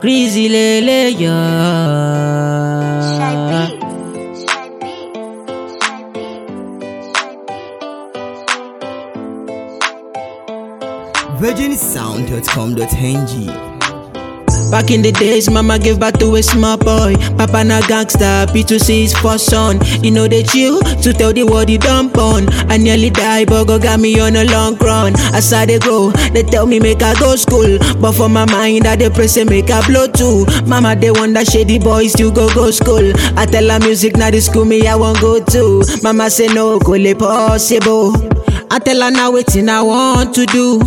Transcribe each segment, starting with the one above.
Crazy lele beats. virginsound.com.ng Back in the days, mama gave birth to a small boy. Papa na gangster, P2C is for son. You know they chill to tell the world he done born. I nearly died, but God got me on a long run. As I they grow, they tell me make I go school. But for my mind, I they pray make I blow too. Mama they wonder shady boys still go go school. I tell her music now the school me I won't go to. Mama say no, go possible. I tell her now waiting I want to do.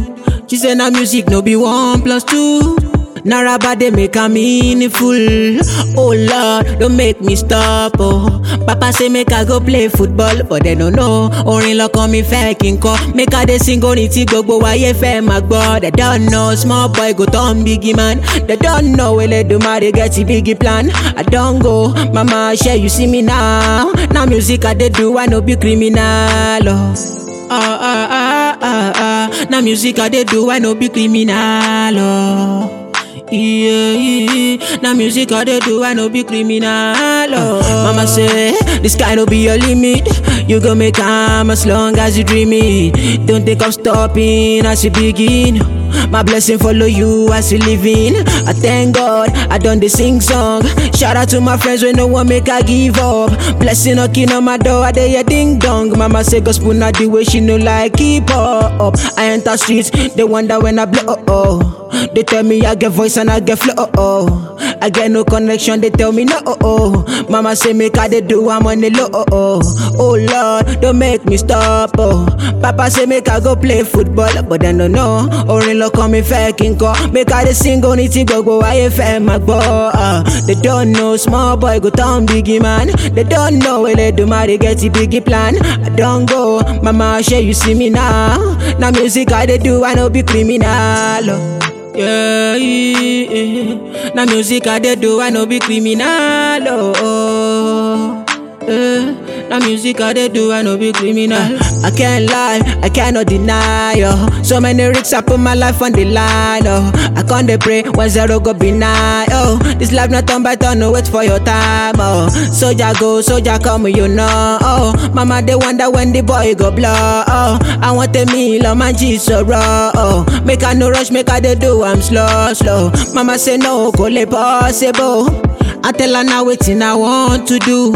She say now music no be one plus two. Naraba they make a meaningful. Oh Lord, don't make me stop. Oh, Papa say make I go play football, but they don't know. Orin lọkàn mi fẹ́ kí n kọ́. Make I dey sing orin tí gbogbo ayé fẹ́ máa gbọ́. They don't know small boy go turn big man. They don't know Elédùmarè get a big plan. I don't go, mama shey you see me now. Now music I dey do, I no be criminal. Oh. Ah ah ah ah ah. Now music I dey do, I no be criminal. Oh. Yeah. Now music I dey do, I no be criminal. Oh. Mama say, this guy no be your limit. You go make am as long as you dream it. Don't think of stopping as you begin. My blessing follow you as you living. I thank God I done the sing song. Shout out to my friends when no one make I give up. Blessing knocking on my door, I dey a ding dong. Mama say gospel not the way she know like keep up. I enter streets, they wonder when I blow. Oh. They tell me I get voice and I get flow. Oh. I get no connection, they tell me no. Oh, oh. Mama say make I dey do, I'm on the low. Oh, oh. oh Lord, don't make me stop. Oh. Papa say make I go play football, but I don't know. Lọkàn mi fẹ́ kí n kọ́. Make I dey sing orin tí gbogbo ayé fẹ́ máa gbọ́. Ah, They don't know small boy go turn big man. They don't know Elédùmarè get a big plan. I don't go, mama shey you see me now. Na music I dey do, I no be criminal. Oh. Yeah, yeah. Na music I dey do, I no be criminal. Oh, oh. Yeah. Na music I dey do, I no be criminal. I can't lie, I cannot deny. Oh. So many risks, I put my life on the line. Oh. I can't dey pray when zero go be nine. Oh, this life not turn by turn, no wait for your time. Oh, soldier go, soldier come, you know. Oh, mama they wonder when the boy go blow. Oh, I want a meal on my G so raw. Oh, make I no rush, make I dey do, I'm slow, slow. Mama say no, go le possible. I tell her now waiting I want to do.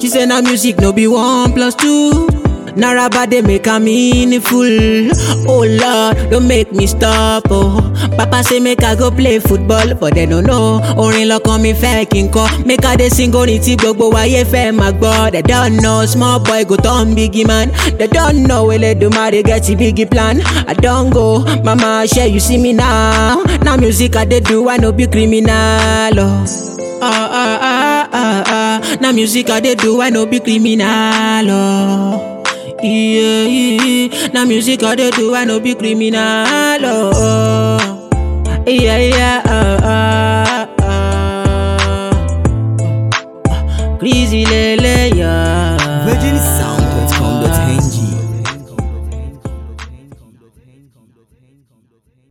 She say na music no be one plus two. Naraba they make a meaningful. Oh Lord, don't make me stop. Oh, Papa say make I go play football, but they don't know. Orin lọkàn mi fẹ́ kí n kọ́. Make I dey sing orin tí gbogbo ayé fẹ́ máa gbọ́. They don't know small boy go turn big man. They don't know Elédùmarè get a big plan. I don't go, mama shey you see me now. Now music I dey do, I no be criminal. Oh. Ah ah ah Na music I dey do, I no be criminal. Oh. Yeah, yeah. Na music I dey do, I no be criminal. Oh. Yeah, yeah.